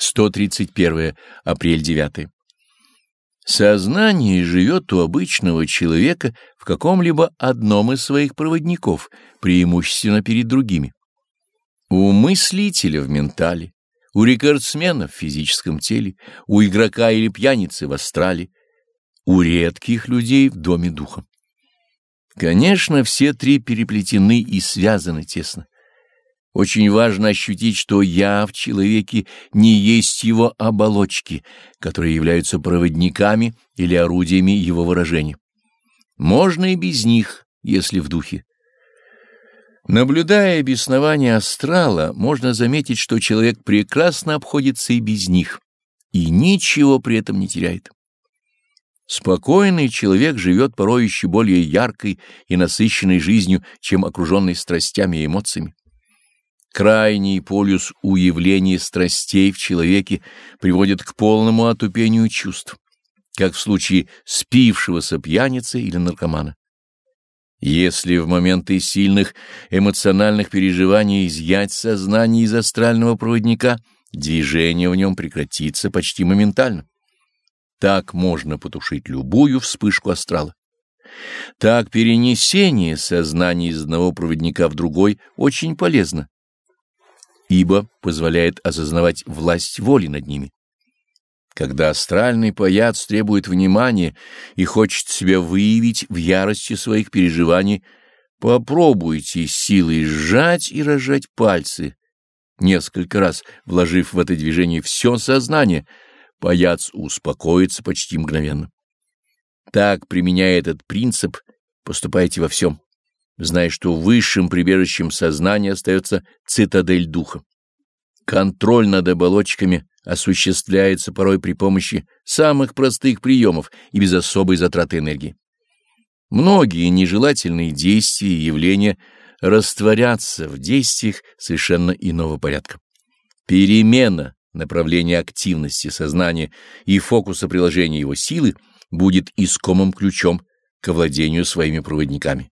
131 апрель 9. Сознание живет у обычного человека в каком-либо одном из своих проводников, преимущественно перед другими. У мыслителя в ментале, у рекордсмена в физическом теле, у игрока или пьяницы в астрале, у редких людей в доме духа. Конечно, все три переплетены и связаны тесно. Очень важно ощутить, что «я» в человеке не есть его оболочки, которые являются проводниками или орудиями его выражения. Можно и без них, если в духе. Наблюдая обеснование астрала, можно заметить, что человек прекрасно обходится и без них, и ничего при этом не теряет. Спокойный человек живет порой еще более яркой и насыщенной жизнью, чем окруженный страстями и эмоциями. Крайний полюс уявления страстей в человеке приводит к полному отупению чувств, как в случае спившегося пьяницы или наркомана. Если в моменты сильных эмоциональных переживаний изъять сознание из астрального проводника, движение в нем прекратится почти моментально. Так можно потушить любую вспышку астрала. Так перенесение сознания из одного проводника в другой очень полезно ибо позволяет осознавать власть воли над ними. Когда астральный паяц требует внимания и хочет себя выявить в ярости своих переживаний, попробуйте силой сжать и разжать пальцы, несколько раз вложив в это движение все сознание, паяц успокоится почти мгновенно. Так, применяя этот принцип, поступайте во всем зная, что высшим прибежищем сознания остается цитадель духа. Контроль над оболочками осуществляется порой при помощи самых простых приемов и без особой затраты энергии. Многие нежелательные действия и явления растворятся в действиях совершенно иного порядка. Перемена направления активности сознания и фокуса приложения его силы будет искомым ключом к овладению своими проводниками.